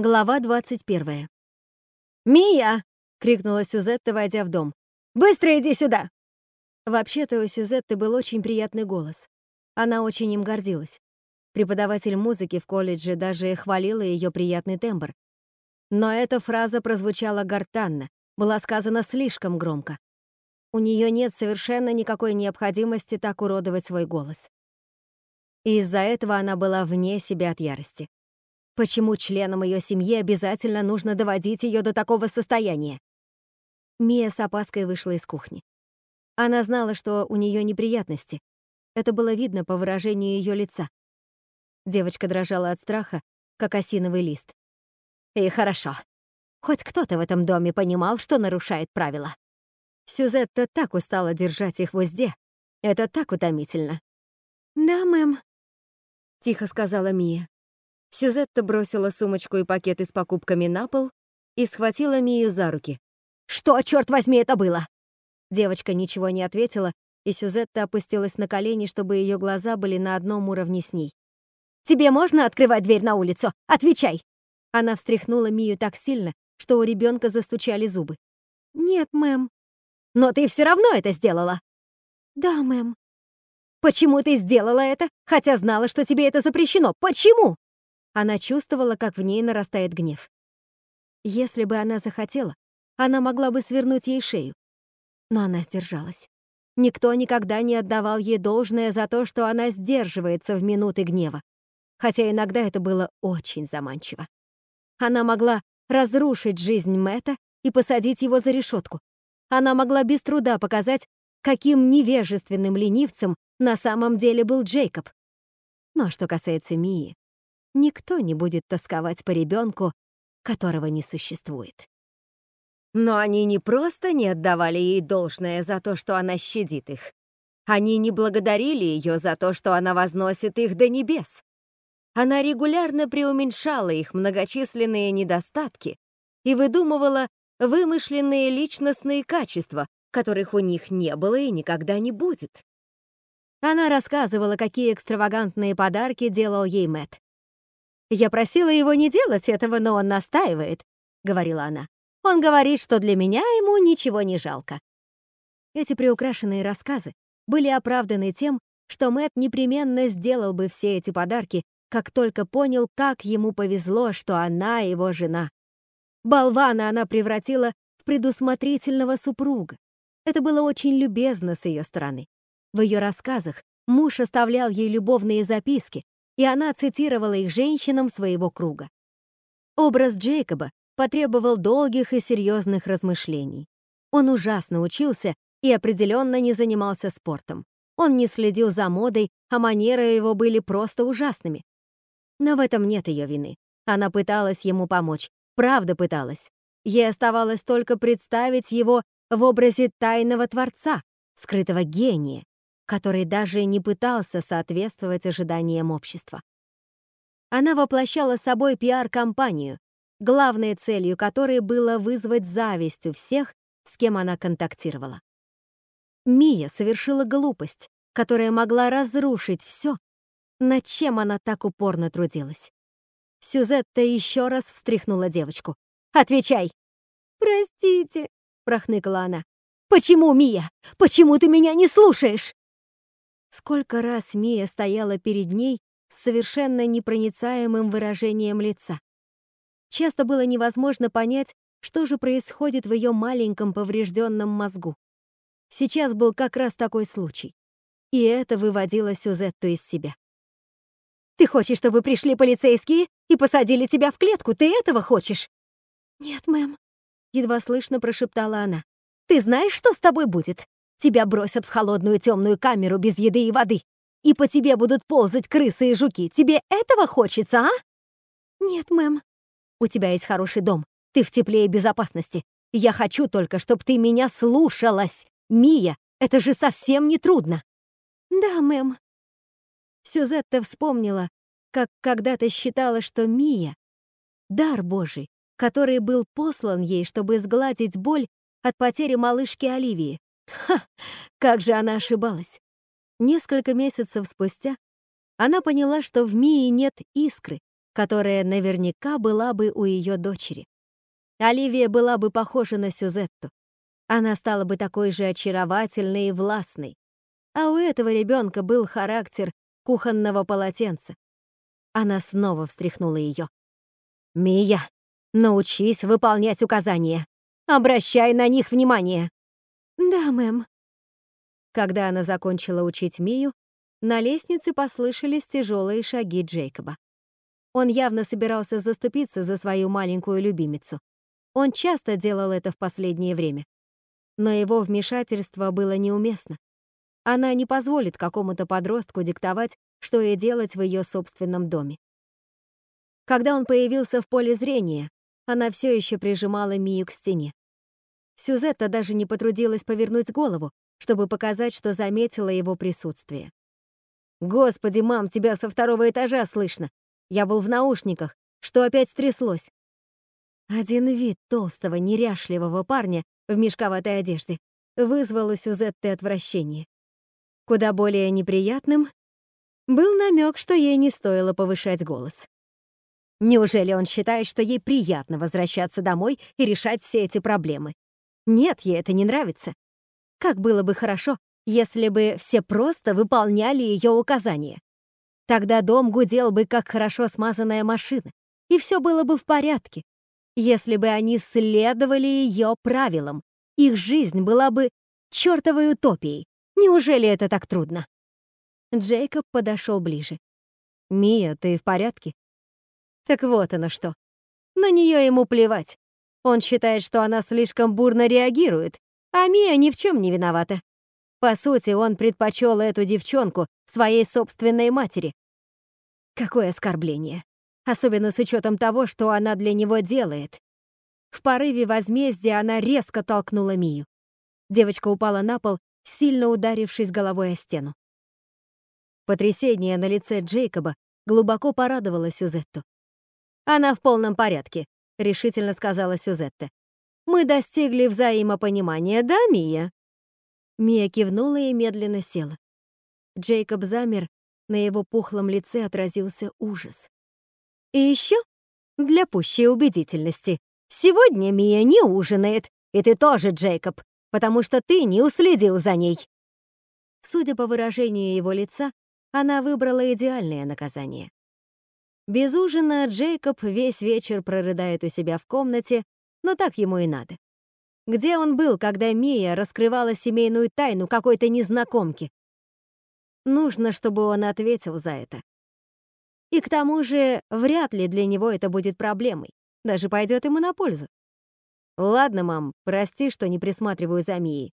Глава 21. «Мия!» — крикнула Сюзетта, войдя в дом. «Быстро иди сюда!» Вообще-то у Сюзетты был очень приятный голос. Она очень им гордилась. Преподаватель музыки в колледже даже хвалила ее приятный тембр. Но эта фраза прозвучала гортанно, была сказана слишком громко. У нее нет совершенно никакой необходимости так уродовать свой голос. И из-за этого она была вне себя от ярости. Почему членам ее семьи обязательно нужно доводить ее до такого состояния? Мия с опаской вышла из кухни. Она знала, что у нее неприятности. Это было видно по выражению ее лица. Девочка дрожала от страха, как осиновый лист. И хорошо. Хоть кто-то в этом доме понимал, что нарушает правила. Сюзетта так устала держать их в узде. Это так утомительно. «Да, мэм», — тихо сказала Мия. Сюзетта бросила сумочку и пакеты с покупками на пол и схватила Мию за руки. «Что, черт возьми, это было?» Девочка ничего не ответила, и Сюзетта опустилась на колени, чтобы ее глаза были на одном уровне с ней. «Тебе можно открывать дверь на улицу? Отвечай!» Она встряхнула Мию так сильно, что у ребенка застучали зубы. «Нет, мэм». «Но ты все равно это сделала!» «Да, мэм». «Почему ты сделала это, хотя знала, что тебе это запрещено? Почему?» Она чувствовала, как в ней нарастает гнев. Если бы она захотела, она могла бы свернуть ей шею. Но она сдержалась. Никто никогда не отдавал ей должное за то, что она сдерживается в минуты гнева. Хотя иногда это было очень заманчиво. Она могла разрушить жизнь Мэтта и посадить его за решетку. Она могла без труда показать, каким невежественным ленивцем на самом деле был Джейкоб. Но что касается Мии, никто не будет тосковать по ребенку, которого не существует. Но они не просто не отдавали ей должное за то, что она щадит их. Они не благодарили ее за то, что она возносит их до небес. Она регулярно преуменьшала их многочисленные недостатки и выдумывала вымышленные личностные качества, которых у них не было и никогда не будет. Она рассказывала, какие экстравагантные подарки делал ей Мэт. «Я просила его не делать этого, но он настаивает», — говорила она. «Он говорит, что для меня ему ничего не жалко». Эти приукрашенные рассказы были оправданы тем, что Мэт непременно сделал бы все эти подарки, как только понял, как ему повезло, что она его жена. Болвана она превратила в предусмотрительного супруга. Это было очень любезно с ее стороны. В ее рассказах муж оставлял ей любовные записки, и она цитировала их женщинам своего круга. Образ Джейкоба потребовал долгих и серьезных размышлений. Он ужасно учился и определенно не занимался спортом. Он не следил за модой, а манеры его были просто ужасными. Но в этом нет ее вины. Она пыталась ему помочь, правда пыталась. Ей оставалось только представить его в образе тайного творца, скрытого гения, который даже не пытался соответствовать ожиданиям общества. Она воплощала собой пиар-компанию, главной целью которой было вызвать зависть у всех, с кем она контактировала. Мия совершила глупость, которая могла разрушить все, над чем она так упорно трудилась. Сюзетта еще раз встряхнула девочку. «Отвечай!» «Простите», — прохныкала она. «Почему, Мия? Почему ты меня не слушаешь?» Сколько раз Мия стояла перед ней с совершенно непроницаемым выражением лица. Часто было невозможно понять, что же происходит в ее маленьком поврежденном мозгу. Сейчас был как раз такой случай. И это выводило Сюзетту из себя. «Ты хочешь, чтобы пришли полицейские и посадили тебя в клетку? Ты этого хочешь?» «Нет, мэм», — едва слышно прошептала она. «Ты знаешь, что с тобой будет? Тебя бросят в холодную темную камеру без еды и воды. И по тебе будут ползать крысы и жуки. Тебе этого хочется, а? Нет, мэм. У тебя есть хороший дом. Ты в тепле и безопасности. Я хочу только, чтобы ты меня слушалась. Мия, это же совсем не трудно. Да, мэм. Сюзетта вспомнила, как когда-то считала, что Мия — дар Божий, который был послан ей, чтобы сгладить боль от потери малышки Оливии. Ха! Как же она ошибалась! Несколько месяцев спустя она поняла, что в Мии нет искры, которая наверняка была бы у ее дочери. Оливия была бы похожа на Сюзетту. Она стала бы такой же очаровательной и властной. А у этого ребенка был характер кухонного полотенца. Она снова встряхнула ее. «Мия, научись выполнять указания. Обращай на них внимание». «Да, мэм». Когда она закончила учить Мию, на лестнице послышались тяжелые шаги Джейкоба. Он явно собирался заступиться за свою маленькую любимицу. Он часто делал это в последнее время. Но его вмешательство было неуместно. Она не позволит какому-то подростку диктовать, что ей делать в ее собственном доме. Когда он появился в поле зрения, она все еще прижимала Мию к стене. Сюзетта даже не потрудилась повернуть голову, чтобы показать, что заметила его присутствие. «Господи, мам, тебя со второго этажа слышно! Я был в наушниках. Что опять стряслось?» Один вид толстого, неряшливого парня в мешковатой одежде вызвал у Сюзетты отвращение. Куда более неприятным был намек, что ей не стоило повышать голос. Неужели он считает, что ей приятно возвращаться домой и решать все эти проблемы? Нет, ей это не нравится. Как было бы хорошо, если бы все просто выполняли ее указания. Тогда дом гудел бы, как хорошо смазанная машина, и все было бы в порядке. Если бы они следовали ее правилам, их жизнь была бы чертовой утопией. Неужели это так трудно? Джейкоб подошел ближе. «Мия, ты в порядке?» Так вот оно что. На нее ему плевать. Он считает, что она слишком бурно реагирует, а Мия ни в чем не виновата. По сути, он предпочел эту девчонку своей собственной матери. Какое оскорбление. Особенно с учетом того, что она для него делает. В порыве возмездия она резко толкнула Мию. Девочка упала на пол, сильно ударившись головой о стену. Потрясение на лице Джейкоба глубоко порадовало Сюзетту. «Она в полном порядке», — решительно сказала Сюзетта. «Мы достигли взаимопонимания, да, Мия?» Мия кивнула и медленно села. Джейкоб замер, на его пухлом лице отразился ужас. «И еще, для пущей убедительности, сегодня Мия не ужинает, и ты тоже, Джейкоб, потому что ты не уследил за ней». Судя по выражению его лица, она выбрала идеальное наказание. Без ужина Джейкоб весь вечер прорыдает у себя в комнате, но так ему и надо. Где он был, когда Мия раскрывала семейную тайну какой-то незнакомки? Нужно, чтобы он ответил за это. И к тому же, вряд ли для него это будет проблемой. Даже пойдет ему на пользу. «Ладно, мам, прости, что не присматриваю за Мией».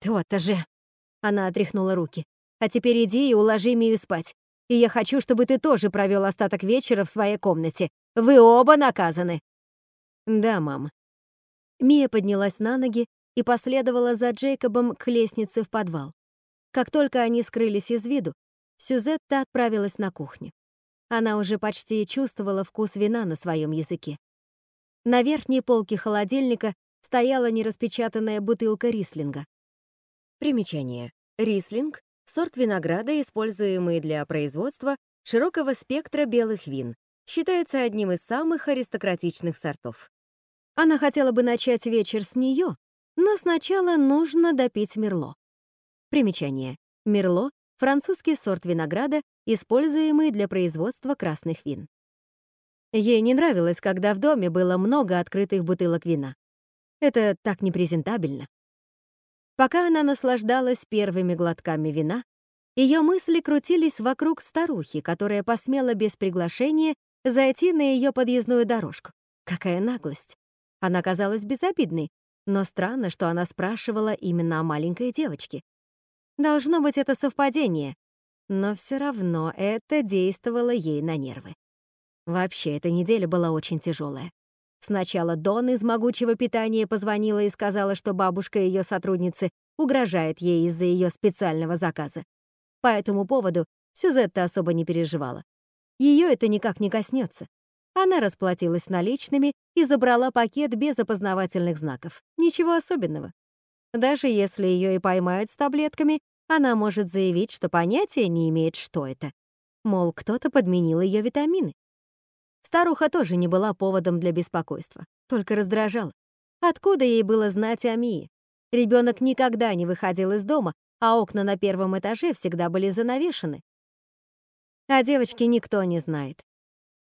«То-то же!» — она отряхнула руки. «А теперь иди и уложи Мию спать. И я хочу, чтобы ты тоже провел остаток вечера в своей комнате. Вы оба наказаны». «Да, мам», Мия поднялась на ноги и последовала за Джейкобом к лестнице в подвал. Как только они скрылись из виду, Сюзетта отправилась на кухню. Она уже почти чувствовала вкус вина на своем языке. На верхней полке холодильника стояла нераспечатанная бутылка рислинга. Примечание. Рислинг — сорт винограда, используемый для производства широкого спектра белых вин, считается одним из самых аристократичных сортов. Она хотела бы начать вечер с нее, но сначала нужно допить Мерло. Примечание. Мерло — французский сорт винограда, используемый для производства красных вин. Ей не нравилось, когда в доме было много открытых бутылок вина. Это так непрезентабельно. Пока она наслаждалась первыми глотками вина, ее мысли крутились вокруг старухи, которая посмела без приглашения зайти на ее подъездную дорожку. Какая наглость! Она казалась безобидной, но странно, что она спрашивала именно о маленькой девочке. Должно быть, это совпадение, но все равно это действовало ей на нервы. Вообще, эта неделя была очень тяжелая. Сначала Дон из могучего питания позвонила и сказала, что бабушка ее сотрудницы угрожает ей из-за ее специального заказа. По этому поводу Сюзетта особо не переживала. Ее это никак не коснется. Она расплатилась наличными и забрала пакет без опознавательных знаков. Ничего особенного. Даже если ее и поймают с таблетками, она может заявить, что понятия не имеет, что это. Мол, кто-то подменил ее витамины. Старуха тоже не была поводом для беспокойства, только раздражала. Откуда ей было знать о Мии? Ребенок никогда не выходил из дома, а окна на первом этаже всегда были занавешены. О девочке никто не знает.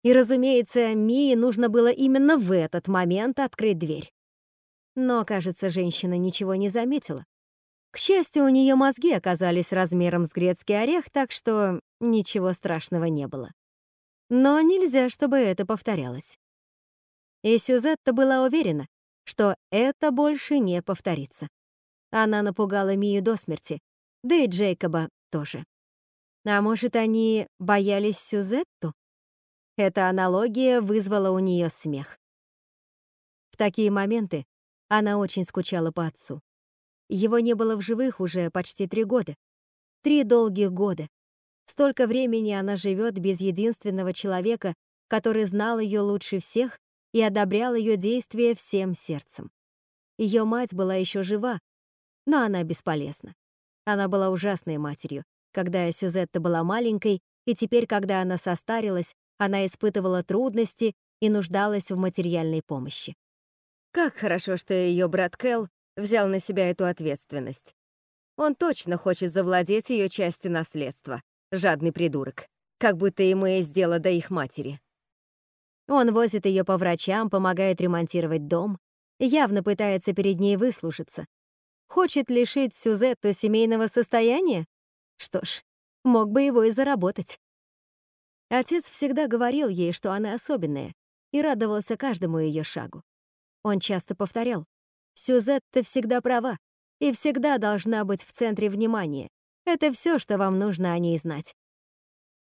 И, разумеется, Мии нужно было именно в этот момент открыть дверь. Но, кажется, женщина ничего не заметила. К счастью, у нее мозги оказались размером с грецкий орех, так что ничего страшного не было. Но нельзя, чтобы это повторялось. И Сюзетта была уверена, что это больше не повторится. Она напугала Мию до смерти, да и Джейкоба тоже. А может, они боялись Сюзетту? Эта аналогия вызвала у нее смех. В такие моменты она очень скучала по отцу. Его не было в живых уже почти три года. Три долгих года. Столько времени она живет без единственного человека, который знал ее лучше всех и одобрял ее действия всем сердцем. Ее мать была еще жива, но она бесполезна. Она была ужасной матерью, когда Сюзетта была маленькой, и теперь, когда она состарилась, она испытывала трудности и нуждалась в материальной помощи. Как хорошо, что ее брат Кэл взял на себя эту ответственность. Он точно хочет завладеть ее частью наследства. Жадный придурок. Как будто ему есть дело до их матери. Он возит ее по врачам, помогает ремонтировать дом, явно пытается перед ней выслушаться. Хочет лишить Сюзетту семейного состояния? Что ж, мог бы его и заработать. Отец всегда говорил ей, что она особенная, и радовался каждому ее шагу. Он часто повторял, «Сюзетта всегда права и всегда должна быть в центре внимания. Это все, что вам нужно о ней знать».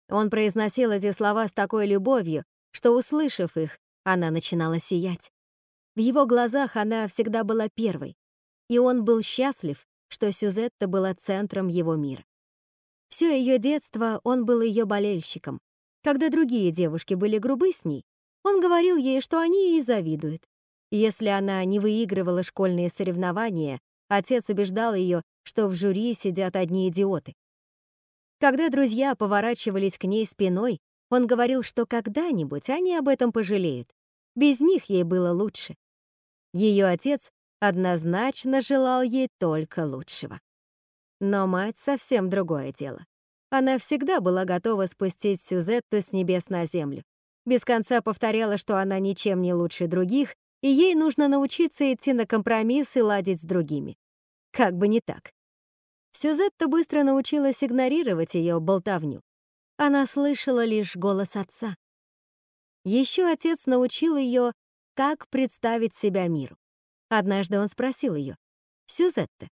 Он произносил эти слова с такой любовью, что, услышав их, она начинала сиять. В его глазах она всегда была первой, и он был счастлив, что Сюзетта была центром его мира. Все ее детство он был ее болельщиком. Когда другие девушки были грубы с ней, он говорил ей, что они ей завидуют. Если она не выигрывала школьные соревнования, отец убеждал ее, что в жюри сидят одни идиоты. Когда друзья поворачивались к ней спиной, он говорил, что когда-нибудь они об этом пожалеют. Без них ей было лучше. Ее отец однозначно желал ей только лучшего. Но мать совсем другое дело. Она всегда была готова спустить Сюзетту с небес на землю. Без конца повторяла, что она ничем не лучше других, и ей нужно научиться идти на компромисс и ладить с другими. Как бы не так. Сюзетта быстро научилась игнорировать ее болтовню. Она слышала лишь голос отца. Еще отец научил ее, как представить себя миру. Однажды он спросил ее, «Сюзетта,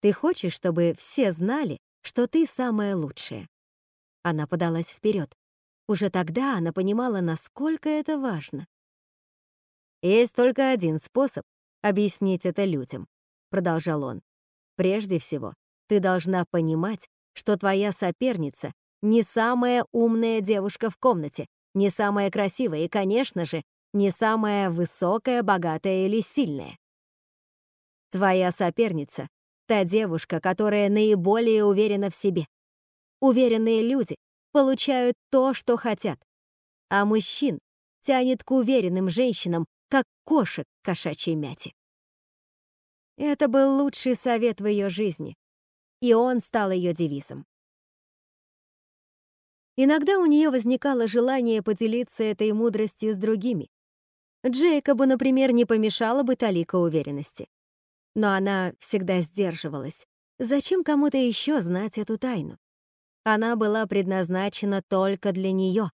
ты хочешь, чтобы все знали, что ты самая лучшая?» Она подалась вперед. Уже тогда она понимала, насколько это важно. «Есть только один способ объяснить это людям», — продолжал он. «Прежде всего, ты должна понимать, что твоя соперница не самая умная девушка в комнате, не самая красивая и, конечно же, не самая высокая, богатая или сильная. Твоя соперница — та девушка, которая наиболее уверена в себе. Уверенные люди получают то, что хотят, а мужчин тянет к уверенным женщинам, как кошек кошачьей мяте. Это был лучший совет в ее жизни, и он стал ее девизом. Иногда у нее возникало желание поделиться этой мудростью с другими. Джейкобу, например, не помешало бы талика уверенности. Но она всегда сдерживалась. Зачем кому-то еще знать эту тайну? Она была предназначена только для нее,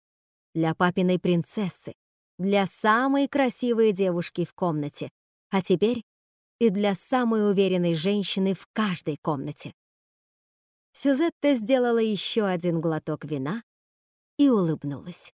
для папиной принцессы, для самой красивой девушки в комнате, а теперь и для самой уверенной женщины в каждой комнате. Сюзетта сделала еще один глоток вина и улыбнулась.